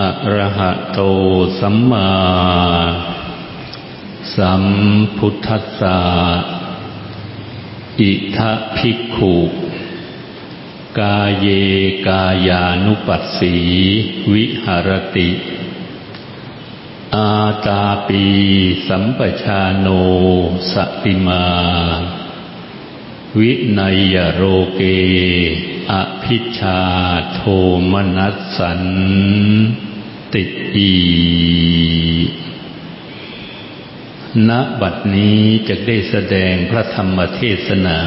อะระหะโตสัมมาสัมพุทธัสสะอิทะภิกขุ กาเยกายานุปัสสีวิหารติ อาตาปีสัมปชาโนสติมา วินัยโรเกอภิชาโทมนัสสัน ติอีณบัดนี้จะได้แสดงพระธรรมเทศนา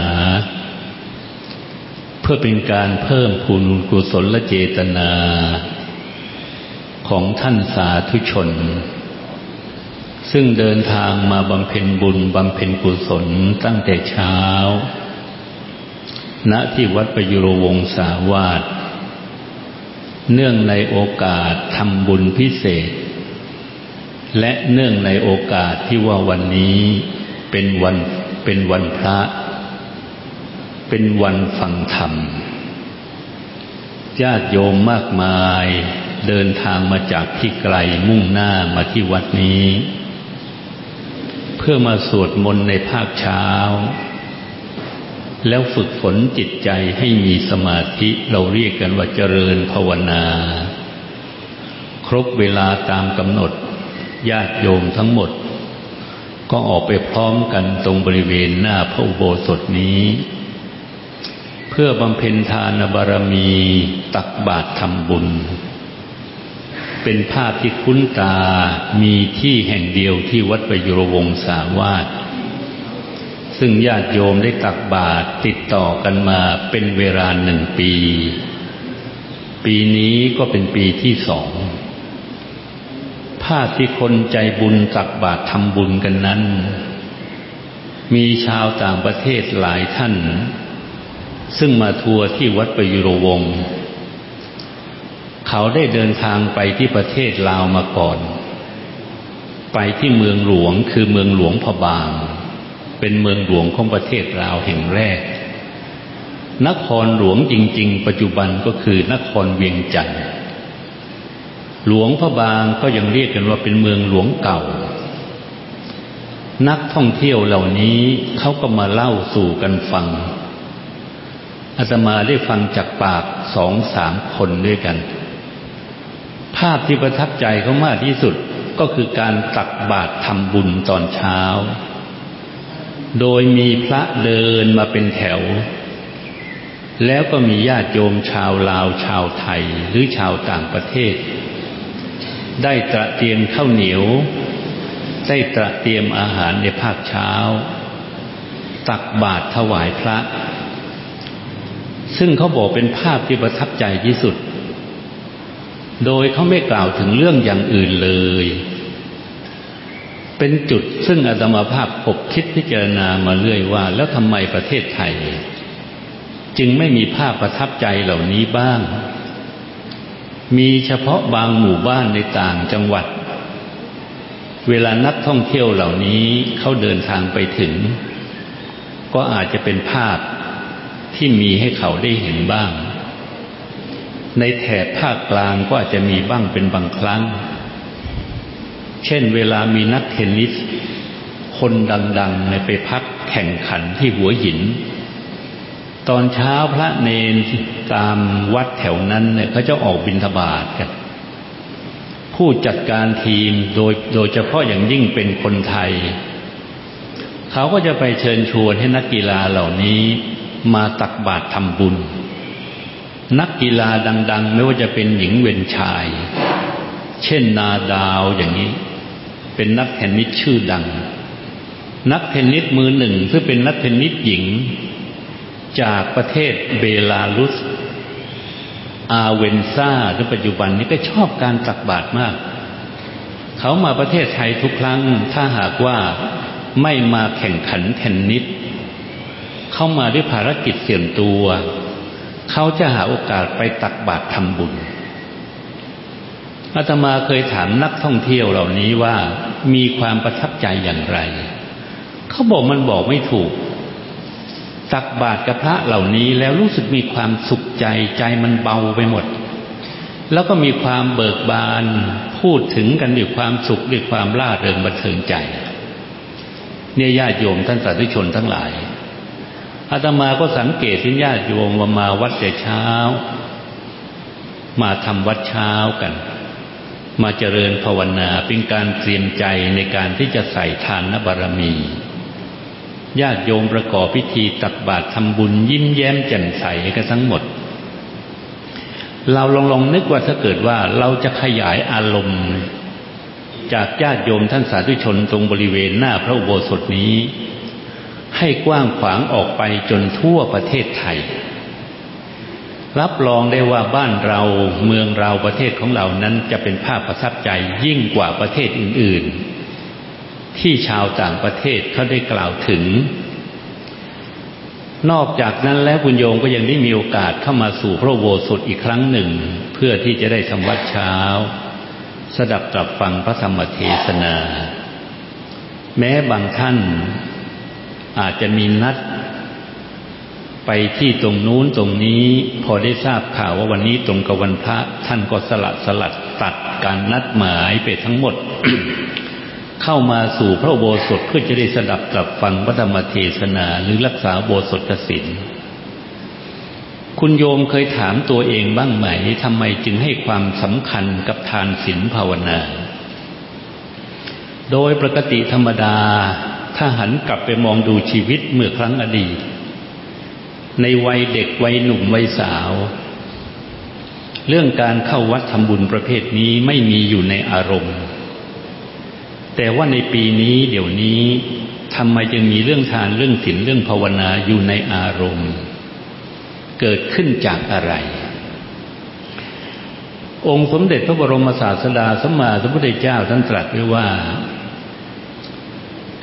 เพื่อเป็นการเพิ่มพูนกุศลเจตนา ของท่านสาธุชน ซึ่งเดินทางมาบำเพ็ญบุญบำเพ็ญกุศลตั้งแต่เช้า ณที่วัดประยุรวงศาวาส เนื่องในโอกาสทำบุญพิเศษ และเนื่องในโอกาสที่ว่าวันนี้เป็นวันเป็นวันพระ เป็นวันฟังธรรมญาติโยมมากมายเดินทางมาจากที่ไกลมุ่งหน้ามาที่วัดนี้ เพื่อมาสวดมนต์ในภาคเช้า แล้วฝึกฝนจิตใจให้มีสมาธิเราเรียกกันว่าเจริญภาวนา ครบเวลาตามกำหนดญาติโยมทั้งหมด ก็ออกไปพร้อมกันตรงบริเวณหน้าพระอุโบสถนี้ เพื่อบำเพ็ญทานบารมีตักบาตรทำบุญ เป็นภาพที่คุ้นตามีที่แห่งเดียวที่วัดประยุรวงศาวาส ซึ่งญาติโยมได้ตักบาตรติดต่อกันมาเป็นเวลาหนึ่งปี ปีนี้ก็เป็นปีที่สองภาพที่คนใจบุญตักบาตรทำบุญกันนั้น มีชาวต่างประเทศหลายท่าน ซึ่งมาทัวร์ที่วัดประยุรวงศ์เขาได้เดินทางไปที่ประเทศลาวมาก่อน ไปที่เมืองหลวงคือเมืองหลวงพะบาง เป็นเมืองหลวงของประเทศลาวแห่งแรก นครหลวงจริง ๆ ปัจจุบันก็คือนครเวียงจันทร์หลวงพระบางก็ยังเรียกกันว่าเป็นเมืองหลวงเก่า นักท่องเที่ยวเหล่านี้เขาก็มาเล่าสู่กันฟังอาตมาได้ฟังจากปากสองสามคนด้วยกัน ภาพที่ประทับใจเขามากที่สุดก็คือการตักบาตรทำบุญตอนเช้า โดยมีพระเดินมาเป็นแถว แล้วก็มีญาติโยมชาวลาวชาวไทยหรือชาวต่างประเทศ ได้ตระเตรียมข้าวเหนียว ได้ตระเตรียมอาหารในภาคเช้า ตักบาตรถวายพระ ซึ่งเขาบอกเป็นภาพที่ประทับใจที่สุด โดยเขาไม่กล่าวถึงเรื่องอย่างอื่นเลย เป็นจุดซึ่งอาตมาภาพพบคิดพิจารณามาเรื่อยว่า แล้วทำไมประเทศไทย จึงไม่มีภาพประทับใจเหล่านี้บ้าง มีเฉพาะบางหมู่บ้านในต่างจังหวัด เวลานักท่องเที่ยวเหล่านี้เขาเดินทางไปถึง ก็อาจจะเป็นภาพที่มีให้เขาได้เห็นบ้าง ในแถบภาคกลางก็อาจจะมีบ้างเป็นบางครั้ง เช่นเวลามีนักเทนนิส คนดังๆไปพักแข่งขันที่หัวหิน ตอนเช้าพระเนนตามวัดแถวนั้นเนี่ยเขาจะออกบิณฑบาตกันผู้จัดการทีมโดยโดยเฉพาะอย่างยิ่งเป็นคนไทย เขาก็จะไปเชิญชวนให้นักกีฬาเหล่านี้มาตักบาตรทำบุญ นักกีฬาดัง ๆ ไม่ว่าจะเป็นหญิงเวนชาย เช่นนาดาวอย่างนี้ เป็นนักเทนนิสชื่อดัง นักเทนนิสมือหนึ่งซึ่งเป็นนักเทนนิสหญิง จากประเทศเบลารุส อาเวนซาในปัจจุบันนี้ก็ชอบการตักบาตรมาก เขามาประเทศไทยทุกครั้ง ถ้าหากว่าไม่มาแข่งขันเทนนิสเข้ามาด้วยภารกิจเสี่ยงตัว เขาจะหาโอกาสไปตักบาตรทำบุญ อาตมาเคยถามนักท่องเที่ยวเหล่านี้ว่ามีความประทับใจอย่างไร เขาบอกมันบอกไม่ถูก ตักบาตรกับพระเหล่านี้แล้วรู้สึกมีความสุขใจใจมันเบาไปหมด แล้วก็มีความเบิกบานพูดถึงกันด้วยความสุขด้วยความล่าเริงบันเทิงใจ เนี่ยญาติโยมท่านสาธุชนทั้งหลายอาตมาก็สังเกตที่ญาติโยมว่ามาวัดแต่เช้า มาทำวัดเช้ากัน มาเจริญภาวนาเป็นการเตรียมใจในการที่จะใส่ทานนบารมี ญาติโยมประกอบพิธีตักบาตรทำบุญยิ้มแย้มแจ่มใสกันทั้งหมด เราลองลองนึกว่าถ้าเกิดว่าเราจะขยายอารมณ์ จากญาติโยมท่านสาธุชนตรงบริเวณหน้าพระอุโบสถนี้ ให้กว้างขวางออกไปจนทั่วประเทศไทย รับรองได้ว่าบ้านเราเมืองเราประเทศของเรานั้นจะเป็นภาพประทับใจยิ่งกว่าประเทศอื่น ๆ ที่ชาวต่างประเทศเขาได้กล่าวถึง นอกจากนั้นแล้วคุณโยมก็ยังได้มีโอกาสเข้ามาสู่พระโวสถอีกครั้งหนึ่ง เพื่อที่จะได้ทำวัดเช้า สดับตรับฟังพระธรรมเทศนา แม้บางท่านอาจจะมีนัด ไปที่ตรงนู้นตรงนี้พอได้ทราบข่าวว่าวันนี้ตรงกับวันพระ ท่านก็สลัดสลัดตัดการนัดหมายไปทั้งหมด เข้ามาสู่พระโบสถเพื่อจะได้สดับกลับฟังพระธรรมเทศนาหรือรักษาโบสถศิลคุณโยมเคยถามตัวเองบ้างไหมทำไมจึงให้ความสำคัญกับทานศีลภาวนา โดยปกติธรรมดาถ้าหันกลับไปมองดูชีวิตเมื่อครั้งอดีต ในวัยเด็กวัยหนุ่มวัยสาว เรื่องการเข้าวัดทำบุญประเภทนี้ไม่มีอยู่ในอารมณ์ แต่ว่าในปีนี้เดี๋ยวนี้ทำไมจึงมีเรื่องทานเรื่องศีลเรื่องภาวนาอยู่ในอารมณ์ เกิดขึ้นจากอะไร องค์สมเด็จพระบรมศาสดาสมมาสัมพุทธเจ้าท่านตรัสไว้ว่า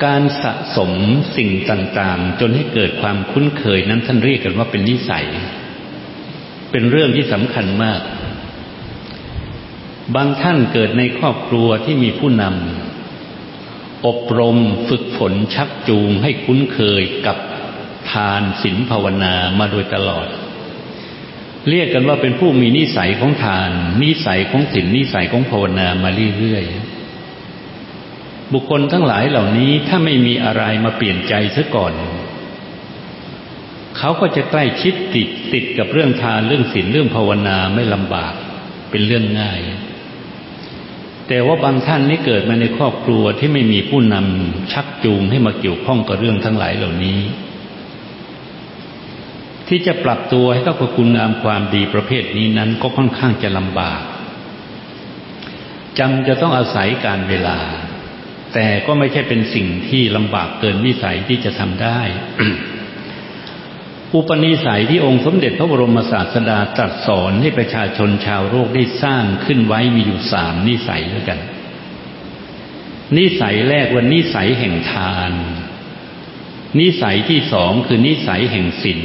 การสะสมสิ่งต่างๆ จนให้เกิดความคุ้นเคยนั้นท่านเรียกกันว่าเป็นนิสัย เป็นเรื่องที่สำคัญมาก บางท่านเกิดในครอบครัวที่มีผู้นำอบรมฝึกฝนชักจูงให้คุ้นเคยกับทานศีลภาวนามาโดยตลอด เรียกกันว่าเป็นผู้มีนิสัยของทาน นิสัยของศีลนิสัยของภาวนามาเรื่อยๆ บุคคลทั้งหลายเหล่านี้ถ้าไม่มีอะไรมาเปลี่ยนใจซะก่อน เขาก็จะใกล้ชิดติดติดกับเรื่องทานเรื่องศีลเรื่องภาวนาไม่ลำบากเป็นเรื่องง่าย แต่ว่าบางท่านนี่เกิดมาในครอบครัวที่ไม่มีผู้นำชักจูงให้มาเกี่ยวข้องกับเรื่องทั้งหลายเหล่านี้ ที่จะปรับตัวให้เข้ากับคุณงามความดีประเภทนี้นั้นก็ค่อนข้างจะลำบากจำจะต้องอาศัยการเวลา แต่ก็ไม่ใช่เป็นสิ่งที่ลำบากเกินวิสัยที่จะทำได้ อุปนิสัยที่องค์สมเด็จพระบรมศาสดาตรัสสอนให้ประชาชนชาวโลกได้สร้างขึ้นไว้มีอยู่สามนิสัยด้วยกัน นิสัยแรกวันนิสัยแห่งทาน นิสัยที่สองคือนิสัยแห่งศีล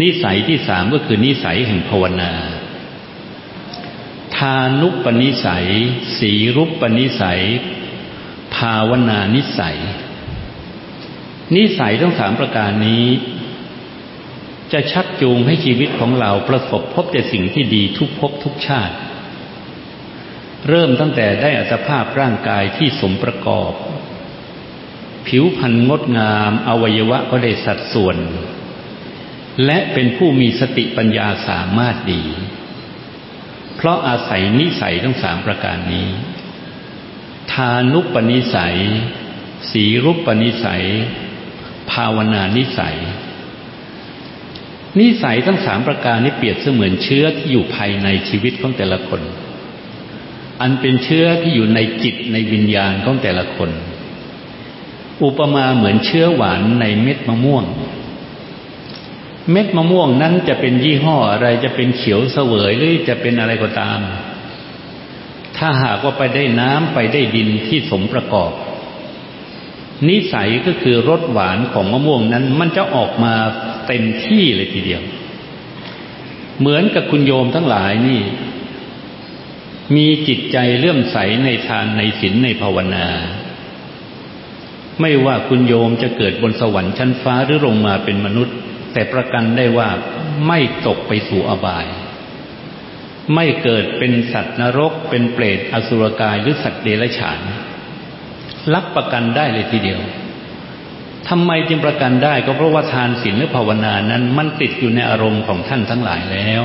นิสัยที่สามก็คือนิสัยแห่งภาวนาทานุปนิสัย สีรุปปนิสัย ภาวนานิสัย นิสัยทั้งสามประการนี้ จะชักจูงให้ชีวิตของเราประสบพบแต่สิ่งที่ดีทุกภพทุกชาติ เริ่มตั้งแต่ได้อัตภาพร่างกายที่สมประกอบ ผิวพรรณงดงามอวัยวะก็ได้สัดส่วน และเป็นผู้มีสติปัญญาสามารถดี เพราะอาศัยนิสัยทั้งสามประการนี้ ทานุปนิสัย สีรูปปนิสัย ภาวนานิสัย นิสัยทั้งสามประการนี้เปรียบเสมือนเชื้อที่อยู่ภายในชีวิตของแต่ละคน อันเป็นเชื้อที่อยู่ในจิตในวิญญาณของแต่ละคน อุปมาเหมือนเชื้อหวานในเม็ดมะม่วง เม็ดมะม่วงนั้นจะเป็นยี่ห้ออะไรจะเป็นเขียวเสวยหรือจะเป็นอะไรก็ตาม ถ้าหากว่าไปได้น้ำไปได้ดินที่สมประกอบ นิสัยก็คือรสหวานของมะม่วงนั้น มันจะออกมาเต็มที่เลยทีเดียว เหมือนกับคุณโยมทั้งหลายนี่ มีจิตใจเลื่อมใสในทานในศีลในภาวนา ไม่ว่าคุณโยมจะเกิดบนสวรรค์ชั้นฟ้าหรือลงมาเป็นมนุษย์ แต่ประกันได้ว่าไม่ตกไปสู่อบาย ไม่เกิดเป็นสัตว์นรก เป็นเปรตอสุรกายหรือสัตว์เดรัจฉาน รับประกันได้เลยทีเดียวทำไมจึงประกันได้ก็เพราะว่าทานศีลและภาวนานั้น มันติดอยู่ในอารมณ์ของท่านทั้งหลายแล้ว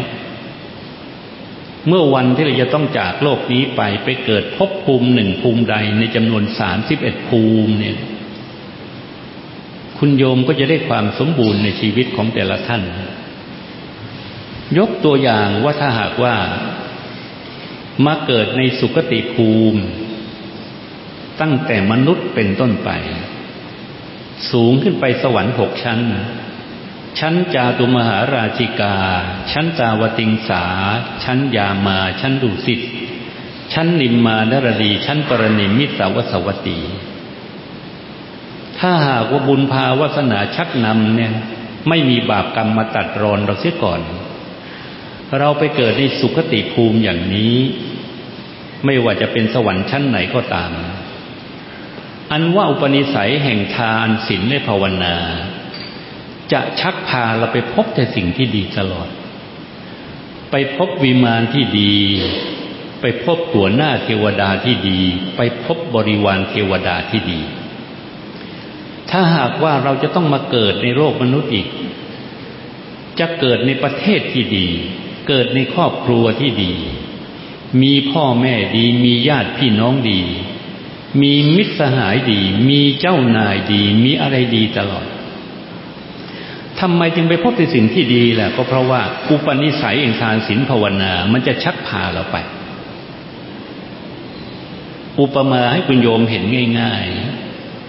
เมื่อวันที่เราจะต้องจากโลกนี้ไปไปเกิดพบภูมิหนึ่งภูมิใดในจำนวนสามสิบเอ็ดภูมิเนี่ย คุณโยมก็จะได้ความสมบูรณ์ในชีวิตของแต่ละท่าน ยกตัวอย่างว่าถ้าหากว่า มาเกิดในสุคติภูมิ ตั้งแต่มนุษย์เป็นต้นไป สูงขึ้นไปสวรรค์หกชั้น ชั้นจาตุมหาราชิกา ชั้นจาวติงสา ชั้นยามา ชั้นดุสิตชั้นนิมมานรดี ชั้นปรณิมิสาวสวัตี ถ้าหากว่าบุญพาวาสนาชักนำเนี่ย ไม่มีบาปกรรมมาตัดรอนเราเสียก่อน เราไปเกิดในสุคติภูมิอย่างนี้ ไม่ว่าจะเป็นสวรรค์ชั้นไหนก็ตาม อันว่าอุปนิสัยแห่งทานศีลและภาวนา จะชักพาเราไปพบแต่สิ่งที่ดีตลอด ไปพบวิมานที่ดี ไปพบตัวหน้าเทวดาที่ดี ไปพบบริวารเทวดาที่ดี ถ้าหากว่าเราจะต้องมาเกิดในโลกมนุษย์อีก จะเกิดในประเทศที่ดี เกิดในครอบครัวที่ดี มีพ่อแม่ดี มีญาติพี่น้องดี มีมิตรสหายดี มีเจ้านายดี มีอะไรดีตลอดทำไมจึงไปพบในสิ่งที่ดีแหละก็เพราะว่าอุปนิสัยเองทานศีลภาวนา มันจะชักพาเราไป อุปมาให้คุณโยมเห็นง่าย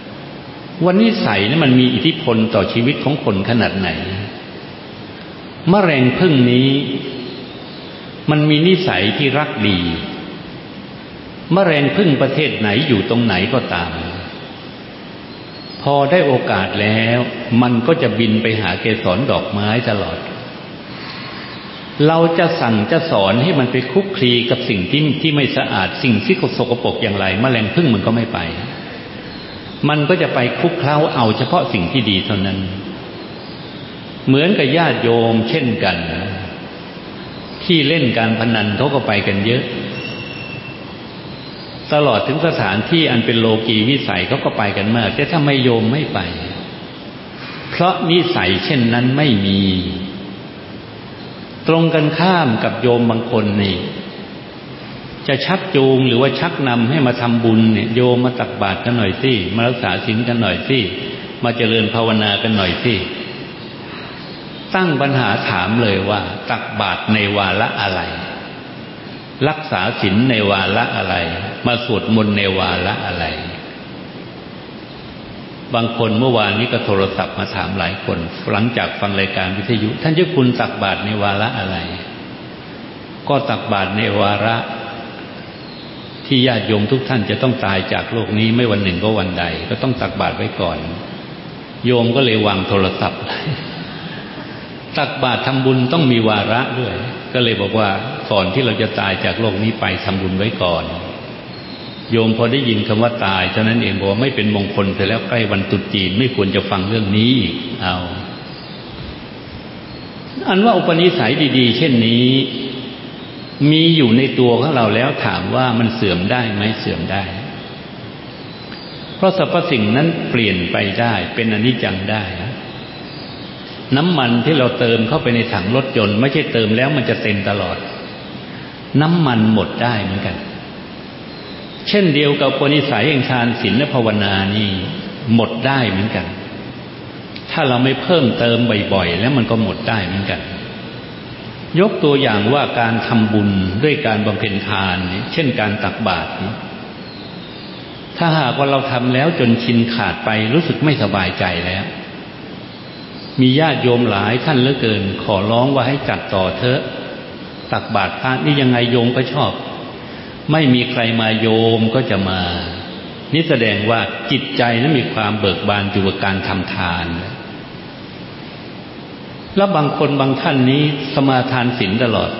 ๆ วันนิสัยนี่มันมีอิทธิพลต่อชีวิตของคนขนาดไหนมะเร็งพึ่งนี้ มันมีนิสัยที่รักดีมแมลงพึ่งประเทศไหนอยู่ตรงไหนก็ตาม พอได้โอกาสแล้ว มันก็จะบินไปหาเกสรดอกไม้ตลอด เราจะสั่งจะสอนให้มันไปคุกคลีกับสิ่งที่ที่ไม่สะอาดสิ่งที่สกปรกอย่างไรมแมลงพึ่งมันก็ไม่ไป มันก็จะไปคุกเคล้าเอาเฉพาะสิ่งที่ดีเท่านั้น เหมือนกับญาติโยมเช่นกัน ที่เล่นการพนันเขาก็ไปกันเยอะ ตลอดถึงสถานที่อันเป็นโลกีวิสัยเขาก็ไปกันมาก แต่ถ้าไม่โยมไม่ไป เพราะนิสัยเช่นนั้นไม่มี ตรงกันข้ามกับโยมบางคนนี่จะชักจูงหรือว่าชักนำให้มาทำบุญเนี่ยโยมมาตักบาตรกันหน่อยสิมารักษาศีลกันหน่อยสิมาเจริญภาวนากันหน่อยสิ ตั้งปัญหาถามเลยว่า ตักบาตรในวาระอะไร รักษาศีลในวาระอะไร มาสวดมนต์ในวาระอะไร บางคนเมื่อวานนี้ก็โทรศัพท์มาถามหลายคน หลังจากฟังรายการวิทยุ ท่านเจ้าคุณตักบาตรในวาระอะไร ก็ตักบาตรในวาระ ที่ญาติโยมทุกท่านจะต้องตายจากโลกนี้ไม่วันหนึ่งก็วันใด ก็ต้องตักบาตรไว้ก่อน โยมก็เลยวางโทรศัพท์ ตักบาตรทำบุญต้องมีวาระด้วย ก็เลยบอกว่าก่อนที่เราจะตายจากโลกนี้ไปทำบุญไว้ก่อน โยมพอได้ยินคำว่าตายเท่านั้นเองบอกว่าไม่เป็นมงคลไปแล้วใกล้วันตรุษจีนไม่ควรจะฟังเรื่องนี้อีกเอาอันว่าอุปนิสัยดีๆ เช่นนี้ มีอยู่ในตัวของเราแล้วถามว่ามันเสื่อมได้ไหมเสื่อมได้ เพราะสรรพสิ่งนั้นเปลี่ยนไปได้ เป็นอนิจจังได้ น้ำมันที่เราเติมเข้าไปในถังรถยนต์ ไม่ใช่เติมแล้วมันจะเต็มตลอด น้ำมันหมดได้เหมือนกัน เช่นเดียวกับปณิสัยแห่งฌานศีลและภาวนานี่หมดได้เหมือนกัน ถ้าเราไม่เพิ่มเติมบ่อยๆ แล้วมันก็หมดได้เหมือนกัน ยกตัวอย่างว่าการทำบุญด้วยการบำเพ็ญทาน เช่นการตักบาตรถ้าหากว่าเราทำแล้วจนชินขาดไปรู้สึกไม่สบายใจแล้ว มีญาติโยมหลายท่านเหลือเกิน ขอร้องว่าให้จัดต่อเถอะ ตักบาตรพระนี่ยังไงโยมก็ชอบ ไม่มีใครมาโยมก็จะมา นี่แสดงว่าจิตใจนั้นมีความเบิกบานอยู่กับการทำทาน แล้วบางคนบางท่านนี้สมาทานศีลตลอด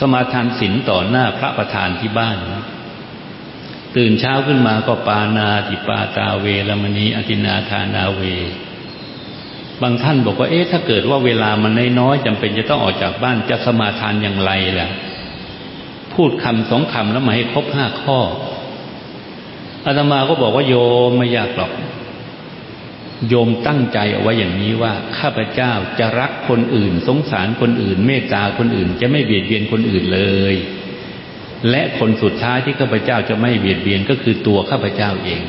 สมาทานศีลต่อหน้าพระประธานที่บ้านตื่นเช้าขึ้นมาก็ปานาติปาตาเวรมณีอตินาทานาเว บางท่านบอกว่า เอ๊ะ ถ้าเกิดว่าเวลามันน้อยๆจำเป็นจะต้องออกจากบ้านจะสมาทานอย่างไรล่ะ พูดคำสองคำแล้วมาให้ครบห้าข้ออาตมาก็บอกว่าโยมไม่ยากหรอก โยมตั้งใจเอาไว้อย่างนี้ว่า ข้าพเจ้าจะรักคนอื่น สงสารคนอื่น เมตตาคนอื่น จะไม่เบียดเบียนคนอื่นเลย และคนสุดท้ายที่ข้าพเจ้าจะไม่เบียดเบียนก็คือตัวข้าพเจ้าเอง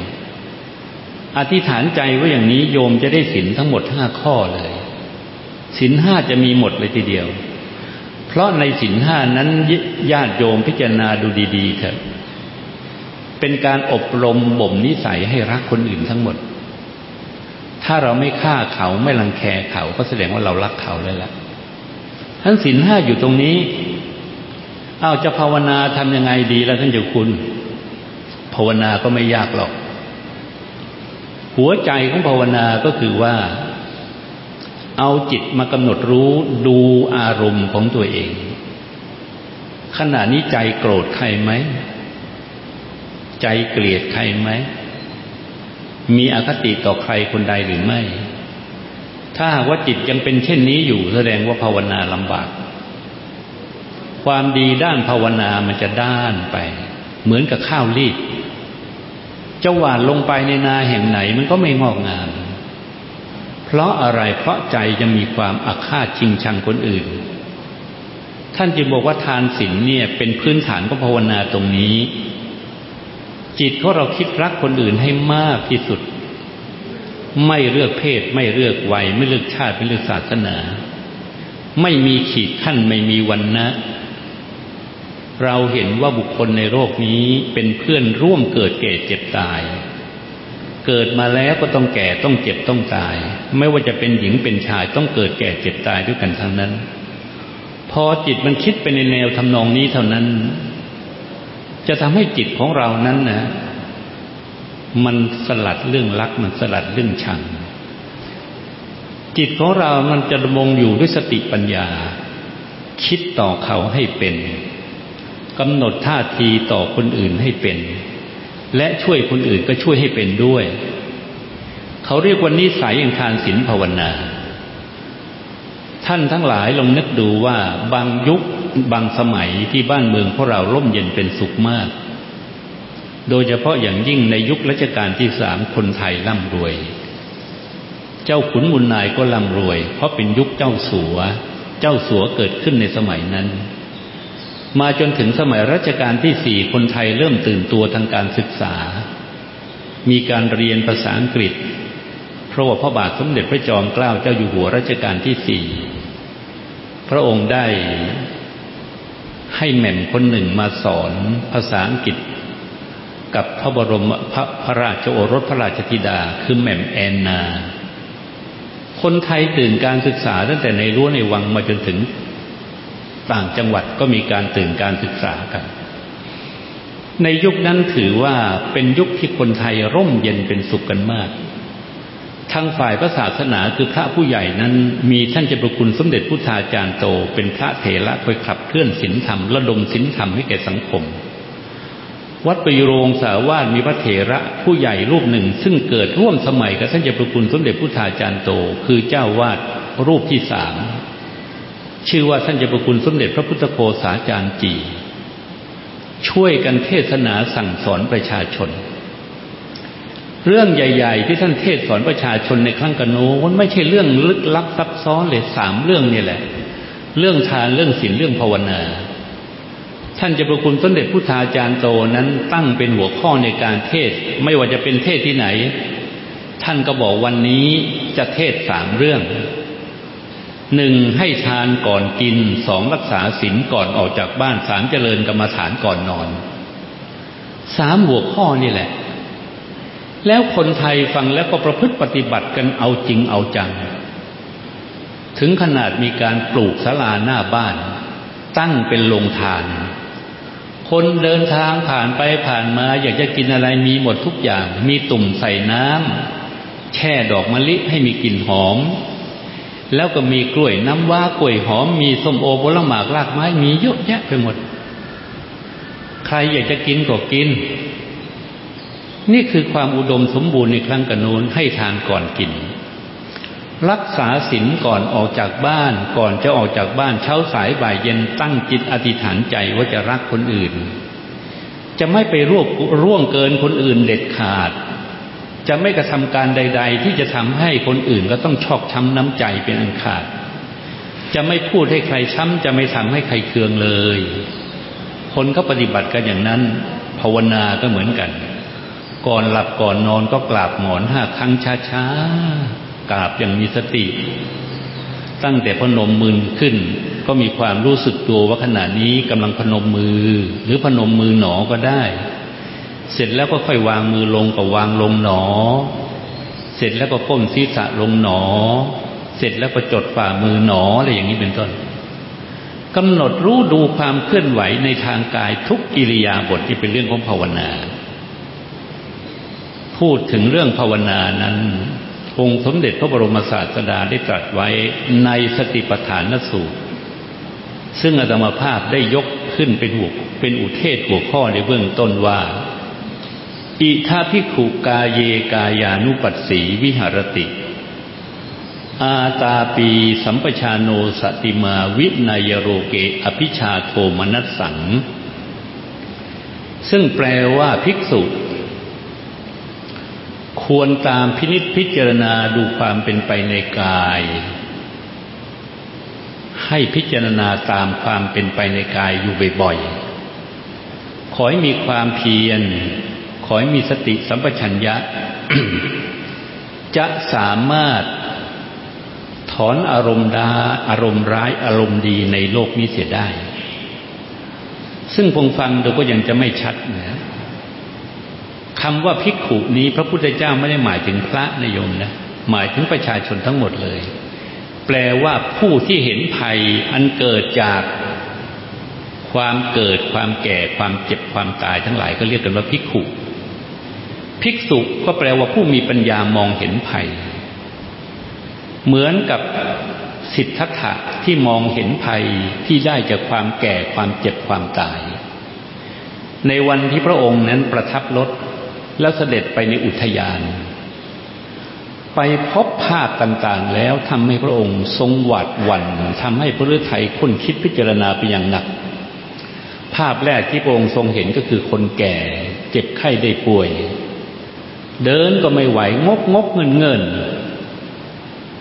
อธิษฐานใจว่าอย่างนี้โยมจะได้สินทั้งหมดห้าข้อเลยสินห้าจะมีหมดเลยทีเดียว เพราะในสินห้านั้นญาติโยมพิจารณาดูดีๆเถอะเป็นการอบรมบ่มนิสัยให้รักคนอื่นทั้งหมด ถ้าเราไม่ฆ่าเขาไม่รังแคเขาก็แสดงว่าเรารักเขาเลยละท่านสินห้าอยู่ตรงนี้เอาจะภาวนาทำยังไงดีแล้วท่านเจ้าคุณ ภาวนาก็ไม่ยากหรอก หัวใจของภาวนาก็คือว่า เอาจิตมากำหนดรู้ดูอารมณ์ของตัวเอง ขณะนี้ใจโกรธใครไหม ใจเกลียดใครไหม มีอคติต่อใครคนใดหรือไม่ ถ้าหากว่าจิตยังเป็นเช่นนี้อยู่แสดงว่าภาวนาลำบาก ความดีด้านภาวนามันจะด้านไป เหมือนกับข้าวรีด จะหวานลงไปในนาแห่งไหนมันก็ไม่งอกงาม เพราะอะไรเพราะใจจะมีความอาฆาตชิงชังคนอื่น ท่านจึงบอกว่าทานศีลเนี่ยเป็นพื้นฐานของภาวนาตรงนี้ จิตของเราคิดรักคนอื่นให้มากที่สุด ไม่เลือกเพศ ไม่เลือกวัย ไม่เลือกชาติไม่เลือกศาสนา ไม่มีขีดขั้นไม่มีวันนะ เราเห็นว่าบุคคลในโลกนี้เป็นเพื่อนร่วมเกิดเก่เจ็บตาย เกิดมาแล้วก็ต้องแก่ต้องเจ็บต้องตาย ไม่ว่าจะเป็นหญิงเป็นชายต้องเกิดแก่เจ็บตายด้วยกันทั้งนั้น พอจิตมันคิดไปในแนวทำนองนี้เท่านั้น จะทำให้จิตของเรานั้นนะมันสลัดเรื่องรักมันสลัดเรื่องชัง จิตของเรามันจะดำรงอยู่ด้วยสติปัญญา คิดต่อเขาให้เป็น กำหนดท่าทีต่อคนอื่นให้เป็น และช่วยคนอื่นก็ช่วยให้เป็นด้วย เขาเรียกว่านิสัยอย่างทานศีลภาวนา ท่านทั้งหลายลองนึกดูว่าบางยุคบางสมัยที่บ้านเมืองพวกเราร่มเย็นเป็นสุขมาก โดยเฉพาะอย่างยิ่งในยุครัชกาลที่สามคนไทยร่ำรวย เจ้าขุนมุนนายก็ร่ำรวย เพราะเป็นยุคเจ้าสัว เจ้าสัวเกิดขึ้นในสมัยนั้น มาจนถึงสมัยรัชกาลที่สี่คนไทยเริ่มตื่นตัวทางการศึกษา มีการเรียนภาษาอังกฤษ เพราะว่าพระบาทสมเด็จพระจอมเกล้าเจ้าอยู่หัวรัชกาลที่สี่พระองค์ได้ให้แหม่มคนหนึ่งมาสอนภาษาอังกฤษ กับพระบรมพระพระราชโอรสพระราชธิดาคือแหม่มแอนนา คนไทยตื่นการศึกษาตั้งแต่ในรั้วในวังมาจนถึง ต่างจังหวัดก็มีการตื่นการศึกษากัน ในยุคนั้นถือว่าเป็นยุคที่คนไทยร่มเย็นเป็นสุขกันมาก ทางฝ่ายพระศาสนาคือพระผู้ใหญ่นั้นมีท่านเจ้าประคุณสมเด็จพุทธาจารย์โต เป็นพระเถระคอยขับเคลื่อนศีลธรรมระดมศีลธรรมให้แก่สังคมวัดปยุโรงสาวาสมีพระเถระผู้ใหญ่รูปหนึ่ง ซึ่งเกิดร่วมสมัยกับท่านเจ้าประคุณสมเด็จพุทธาจารย์โต คือเจ้าวาดรูปที่สาม ชื่อว่าท่านเจะประคุณสมเด็จพระพุทธโฆษาจารย์จี ช่วยกันเทศนาสั่งสอนประชาชน เรื่องใหญ่ ๆ ที่ท่านเทศสอนประชาชนในครั้งกโน้นไม่ใช่เรื่องลึกลับซับซ้อนเลยสามเรื่องนี่แหละ เรื่องทานเรื่องศีลเรื่องภาวนา ท่านจะประคุณสมเด็จพุทธาจารย์โตนั้นตั้งเป็นหัวข้อในการเทศไม่ว่าจะเป็นเทศที่ไหน ท่านก็บอกวันนี้จะเทศสามเรื่อง หนึ่งให้ทานก่อนกินสองรักษาศีลก่อนออกจากบ้านสามเจริญกรรมฐานก่อนนอนสามหัวข้อนี่แหละ แล้วคนไทยฟังแล้วก็ประพฤติปฏิบัติกันเอาจริงเอาจัง ถึงขนาดมีการปลูกศาลาหน้าบ้าน ตั้งเป็นโรงทานคคนเดินทางผ่านไปผ่านมา อยากจะกินอะไรมีหมดทุกอย่าง มีตุ่มใส่น้ำแช่ดอกมะลิให้มีกลิ่นหอม แล้วก็มีกล้วยน้ำว้ากล้วยหอมมีส้มโอผลหมากรากไม้มีเยอะแยะไปหมด ใครอยากจะกินก็กิน นี่คือความอุดมสมบูรณ์ในครั้งกันโน้นให้ทานก่อนกิน รักษาศีลก่อนออกจากบ้าน ก่อนจะออกจากบ้านเช้าสายบ่ายเย็นตั้งจิตอธิษฐานใจว่าจะรักคนอื่น จะไม่ไปร่วงร่วงเกินคนอื่นเด็ดขาด จะไม่กระทำการใด ๆ ที่จะทำให้คนอื่นก็ต้องชอกช้ำน้ำใจเป็นอันขาด จะไม่พูดให้ใครช้ำจะไม่ทำให้ใครเคืองเลย คนก็ปฏิบัติกันอย่างนั้น ภาวนาก็เหมือนกัน ก่อนหลับก่อนนอนก็กราบหมอนห้าครั้งช้าๆกราบอย่างมีสติ ตั้งแต่พนมมือขึ้น ก็มีความรู้สึกตัวว่าขณะนี้กำลังพนมมือ หรือพนมมือหนอก็ได้ เสร็จแล้วก็ค่อยวางมือลงกับวางลงหนอ เสร็จแล้วก็ก้มศีรษะลงหนอ เสร็จแล้วก็จดฝ่ามือหนออะไรอย่างนี้เป็นต้นกำหนดรู้ดูความเคลื่อนไหวในทางกายทุกกิริยาบทที่เป็นเรื่องของภาวนา พูดถึงเรื่องภาวนานั้น องค์สมเด็จพระบรมศาสดาได้ตรัสไว้ในสติปัฏฐานสูตร ซึ่งอาตมาภาพได้ยกขึ้นเป็นหัวเป็นอุเทศหัวข้อในเบื้องต้นว่า อิทาพิขุกาเยกายานุปัสสีวิหารติ อาตาปีสัมปชาโนสติมาวินายโรเกอภิชาโทมนัสสัง ซึ่งแปลว่าภิกษุ ควรตามพินิษพิจารณาดูความเป็นไปในกาย ให้พิจารณาตามความเป็นไปในกายอยู่บ่อยๆ ขอให้มีความเพียร ขอให้มีสติสัมปชัญญะ จะสามารถถอนอารมณ์ดาอารมณ์ร้ายอารมณ์ดีในโลกนี้เสียได้ ซึ่งพงฟังดูก็ยังจะไม่ชัดนะคำว่าภิกขุนี้พระพุทธเจ้าไม่ได้หมายถึงพระนายมนะหมายถึงประชาชนทั้งหมดเลย แปลว่าผู้ที่เห็นภัยอันเกิดจากความเกิดความแก่ความเจ็บความตายทั้งหลายก็เรียกกันว่าภิกขุ ภิกษุก็แปลว่าผู้มีปัญญามองเห็นภัย เหมือนกับสิทธัตถะที่มองเห็นภัยที่ได้จากความแก่ความเจ็บความตาย ในวันที่พระองค์นั้นประทับรถแล้วเสด็จไปในอุทยาน ไปพบภาพต่างๆแล้วทำให้พระองค์ทรงหวาดหวั่นทำให้พระฤทัยค้นคิดพิจารณาไปอย่างหนัก ภาพแรกที่พระองค์ทรงเห็นก็คือคนแก่ เจ็บไข้ได้ป่วย เดินก็ไม่ไหวงกงกเงินเงิน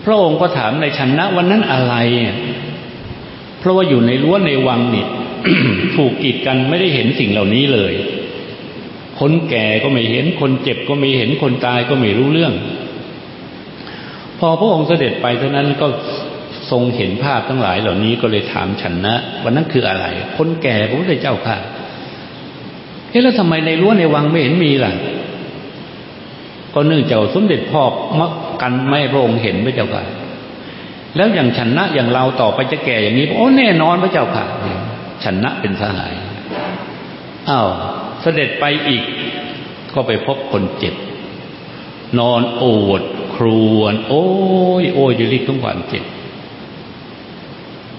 พระองค์ก็ถามในชันนะวันนั้นอะไรเพราะว่าอยู่ในรั้วในวังนี่ถูกกีดกันไม่ได้เห็นสิ่งเหล่านี้เลย คนแก่ก็ไม่เห็นคนเจ็บก็ไม่เห็นคนตายก็ไม่รู้เรื่อง พอพระองค์เสด็จไปเท่านั้นก็ทรงเห็นภาพทั้งหลายเหล่านี้ก็เลยถามฉันนะวันนั้นคืออะไร คนแก่พระพุทธเจ้าค่ะเฮ้แล้วทำไมในรั้วในวังไม่เห็นมีล่ะ ก็เนื่องจากสมเด็จพ่อมักกันไม่พระองค์เห็นพระเจ้าค่ะ แล้วอย่างฉันะอย่างเราต่อไปจะแก่อย่างนี้โอ้แน่นอนพระเจ้าค่ะฉันะเป็นสหายอ้าวเสด็จไปอีก ก็ไปพบคนเจ็บ นอนโอดครวน โอ้ยโอ้ยอยู่ริกทุกความเจ็บ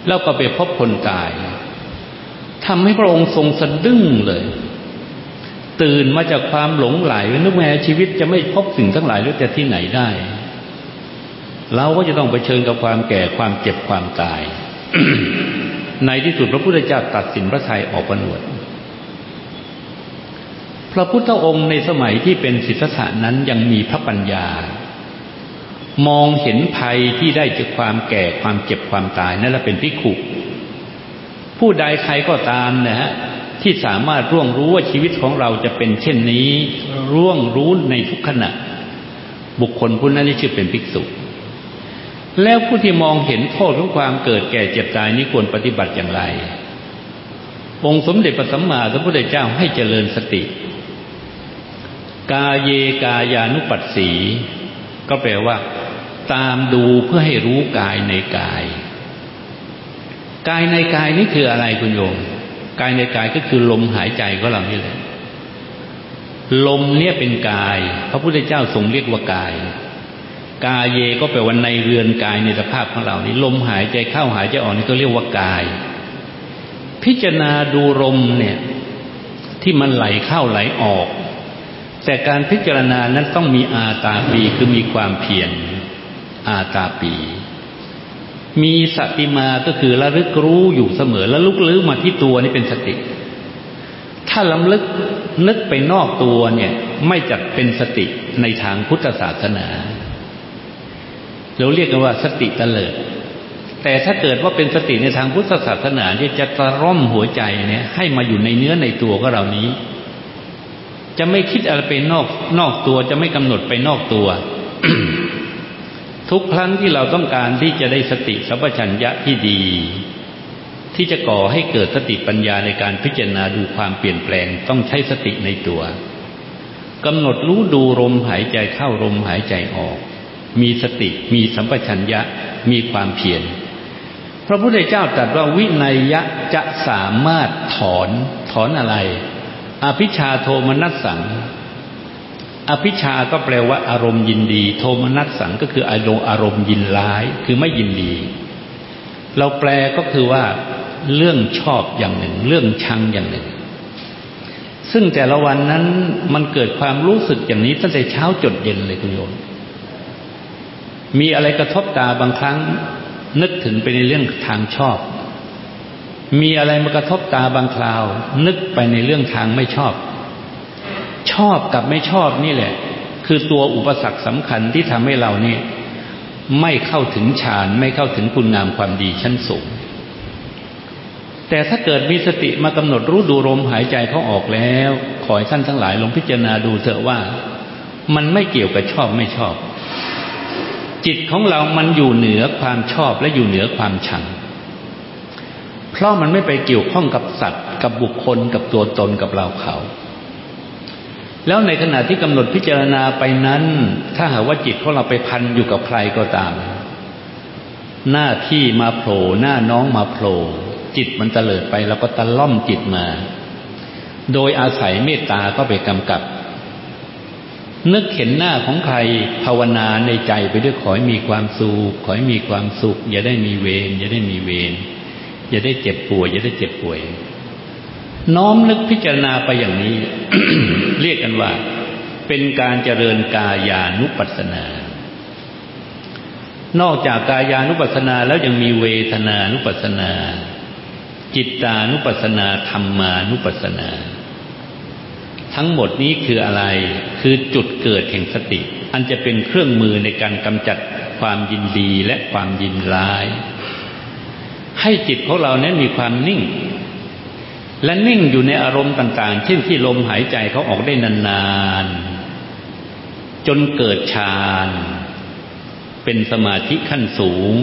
แล้วก็ไปพบคนตายทำให้พระองค์ทรงสะดึ้งเลย ตื่นมาจากความหลงไหลนึกแม้ชีวิตจะไม่พบสิ่งทั้งหลายแล้วจะที่ไหนได้ เราก็จะต้องไปเชิญกับความแก่ความเจ็บความตาย ในที่สุดพระพุทธเจ้าตัดสินพระทัยออกประนวด พระพุทธองค์ในสมัยที่เป็นศิทธะนั้นยังมีพระปัญญา มองเห็นภัยที่ได้จากความแก่ความเจ็บความตายนั่นแหละเป็นพิขุผู้ใดใครก็ตามนะฮะ ที่สามารถร่วงรู้ว่าชีวิตของเราจะเป็นเช่นนี้ ร่วงรู้ในทุกขณะ บุคคลผู้นั้นนี่ชื่อเป็นภิกษุ แล้วผู้ที่มองเห็นโทษของความเกิดแก่เจ็บตายนี้ควรปฏิบัติอย่างไร องค์สมเด็จพระสัมมาสัมพุทธเจ้าให้เจริญสติ กาเยกายานุปัสสี ก็แปลว่า ตามดูเพื่อให้รู้กายในกาย กายในกายนี่คืออะไรคุณโยม กายในกายก็คือลมหายใจของเรานี่แหละลมเนี่ยเป็นกาย พระพุทธเจ้าทรงเรียกว่ากาย กายเยก็แปลว่าในเรือนกายในสภาพของเรานี้ลมหายใจเข้าหายใจออกนี่ก็เรียกว่ากาย พิจารณาดูลมเนี่ยที่มันไหลเข้าไหลออก แต่การพิจารณานั้นต้องมีอาตาปีคือมีความเพียรอาตาปี มีสติมาก็คือระลึกรู้อยู่เสมอแล้วลุกลื้อมาที่ตัวนี่เป็นสติ ถ้าล้ำลึกนึกไปนอกตัวเนี่ย ไม่จัดเป็นสติในทางพุทธศาสนา เราเรียกกันว่าสติเตลิด แต่ถ้าเกิดว่าเป็นสติในทางพุทธศาสนาที่จะตะร่อมหัวใจเนี่ย ให้มาอยู่ในเนื้อในตัวของเรานี้ จะไม่คิดอะไรไปนอกนอกตัว จะไม่กำหนดไปนอกตัว ทุกครั้งที่เราต้องการที่จะได้สติสัพพัญญะที่ดี ที่จะก่อให้เกิดสติปัญญาในการพิจารณาดูความเปลี่ยนแปลงต้องใช้สติในตัวกำหนดรู้ดูลมหายใจเข้าลมหายใจออก มีสติมีสัมปชัญญะมีความเพียรพระพุทธเจ้าตรัสว่าวินัยยะจะสามารถถอนถอนอะไร อภิชาโทมนัสสัง อภิชาก็แปลว่าอารมณ์ยินดี โทมนัสสังก็คืออารมณ์อารมณ์ยินร้าย คือไม่ยินดี เราแปลก็คือว่า เรื่องชอบอย่างหนึ่ง เรื่องชังอย่างหนึ่ง ซึ่งแต่ละวันนั้นมันเกิดความรู้สึกอย่างนี้ตั้งแต่เช้าจดเย็นเลยคุณโยมมีอะไรกระทบตาบางครั้ง นึกถึงไปในเรื่องทางชอบ มีอะไรมากระทบตาบางคราว นึกไปในเรื่องทางไม่ชอบ ชอบกับไม่ชอบนี่แหละ คือตัวอุปสรรคสำคัญที่ทำให้เราเนี่ยไม่เข้าถึงฌานไม่เข้าถึงคุณงามความดีชั้นสูง แต่ถ้าเกิดมีสติมากำหนดรู้ดูลมหายใจเขาออกแล้ว ขอให้ท่านทั้งหลายลองพิจารณาดูเถอะว่า มันไม่เกี่ยวกับชอบไม่ชอบ จิตของเรามันอยู่เหนือความชอบและอยู่เหนือความชัง เพราะมันไม่ไปเกี่ยวข้องกับสัตว์ กับบุคคลกับตัวตนกับเราเขา แล้วในขณะที่กำหนดพิจารณาไปนั้น ถ้าหากว่าจิตของเราไปพันอยู่กับใครก็ตาม หน้าที่มาโผล่หน้าน้องมาโผล่จิตมันเตลิดไปเราก็ตะล่อมจิตมา โดยอาศัยเมตตาก็ไปกำกับ นึกเห็นหน้าของใครภาวนาในใจไปด้วยขอให้มีความสุขขอให้มีความสุข อย่าได้มีเวรอย่าได้มีเวรอย่าได้เจ็บป่วย อย่าได้เจ็บป่วย น้อมนึกพิจารณาไปอย่างนี้ เรียกกันว่า เป็นการเจริญกายานุปัสสนา นอกจากกายานุปัสสนาแล้วยังมีเวทนานุปัสสนา จิตานุปัสสนาธรรมานุปัสสนา ทั้งหมดนี้คืออะไร คือจุดเกิดแห่งสติ อันจะเป็นเครื่องมือในการกำจัดความยินดีและความยินร้าย ให้จิตของเรานั้นมีความนิ่ง และนิ่งอยู่ในอารมณ์ต่างๆ เช่นที่ลมหายใจเขาออกได้นานๆ จนเกิดฌาน เป็นสมาธิขั้นสูง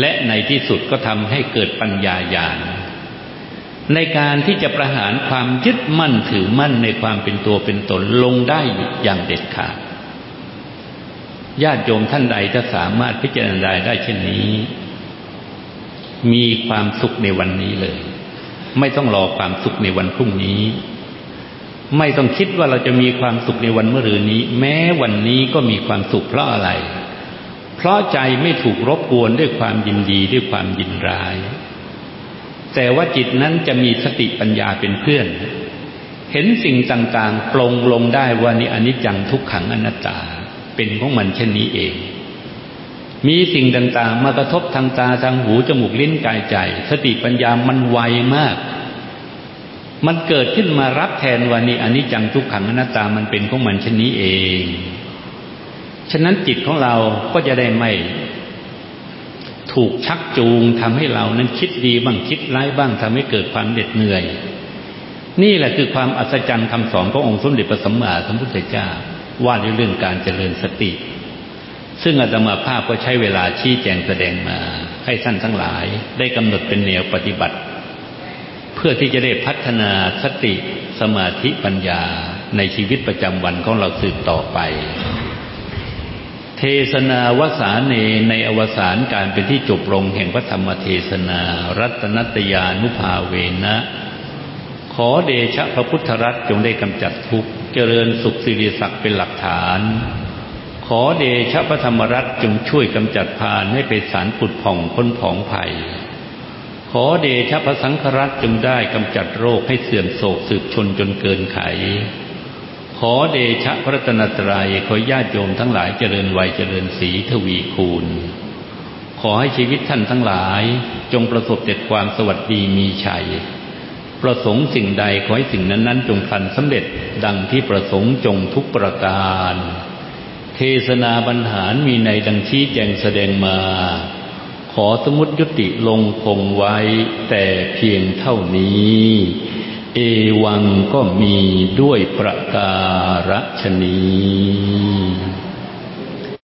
และในที่สุดก็ทำให้เกิดปัญญาญาณในการที่จะประหารความยึดมั่นถือมั่นในความเป็นตัวเป็นตนลงได้อย่างเด็ดขาดญาติโยมท่านใดจะสามารถพิจารณาได้เช่นนี้ มีความสุขในวันนี้เลย ไม่ต้องรอความสุขในวันพรุ่งนี้ ไม่ต้องคิดว่าเราจะมีความสุขในวันเมื่อรืนนี้ แม้วันนี้ก็มีความสุขเพราะอะไร เพราะใจไม่ถูกรบกวนด้วยความยินดีด้วยความยินร้าย แต่ว่าจิตนั้นจะมีสติปัญญาเป็นเพื่อน เห็นสิ่งต่างๆปลงลงได้ว่านี่อนิจจังทุกขังอนัตตาเป็นของมันเช่นนี้เอง มีสิ่งต่างๆ มากระทบทางตาทางหูจมูกลิ้นกายใจ สติปัญญามันไวมาก มันเกิดขึ้นมารับแทนวันนี้อันนี้จังทุกขังอนัตตามันเป็นของมันเช่นนี้เอง ฉะนั้นจิตของเราก็จะได้ไม่ ถูกชักจูงทำให้เรานั้นคิดดีบ้างคิดร้ายบ้างทำให้เกิดความเด็ดเหนื่อย นี่แหละคือความอัศจรรย์คำสอนขององค์สมเด็จพระสัมมาสัมพุทธเจ้าว่าในเรื่องการเจริญสติ ซึ่งอาตมาภาพก็ใช้เวลาชี้แจงแสดงมา ให้ท่านทั้งหลายได้กำหนดเป็นแนวปฏิบัติ เพื่อที่จะได้พัฒนาสติสมาธิปัญญาในชีวิตประจำวันของเราสืบต่อไป เทศนาวสาเนในอวสานการเป็นที่จบลงแห่งพระธรรมเทศนา รัตนัตยานุภาเวนะ ขอเดชะพระพุทธรัตน์จงได้กำจัดทุกข์เจริญสุขสิริศักดิ์เป็นหลักฐาน ขอเดชะพระธรรมรัตน์จงช่วยกำจัดพานให้เป็นสารปุดผ่องพ้นผองภัย ขอเดชะพระสังฆรัตน์จงได้กำจัดโรคให้เสื่อมโศกสืบชนจนเกินไข ขอเดชะพระตนตรายขอญาติโยมทั้งหลายเจริญวัยเจริญสีทวีคูณ ขอให้ชีวิตท่านทั้งหลายจงประสบแต่ความสวัสดีมีชัย ประสงค์สิ่งใดขอให้สิ่งนั้นๆ จงพลันสำเร็จดังที่ประสงค์จงทุกประการ เทศนาบรรหารมีในดังชี้แจงแสดงมา ขอสมุดยุติลงคงไว้แต่เพียงเท่านี้ เอวังก็มีด้วยประการฉนี้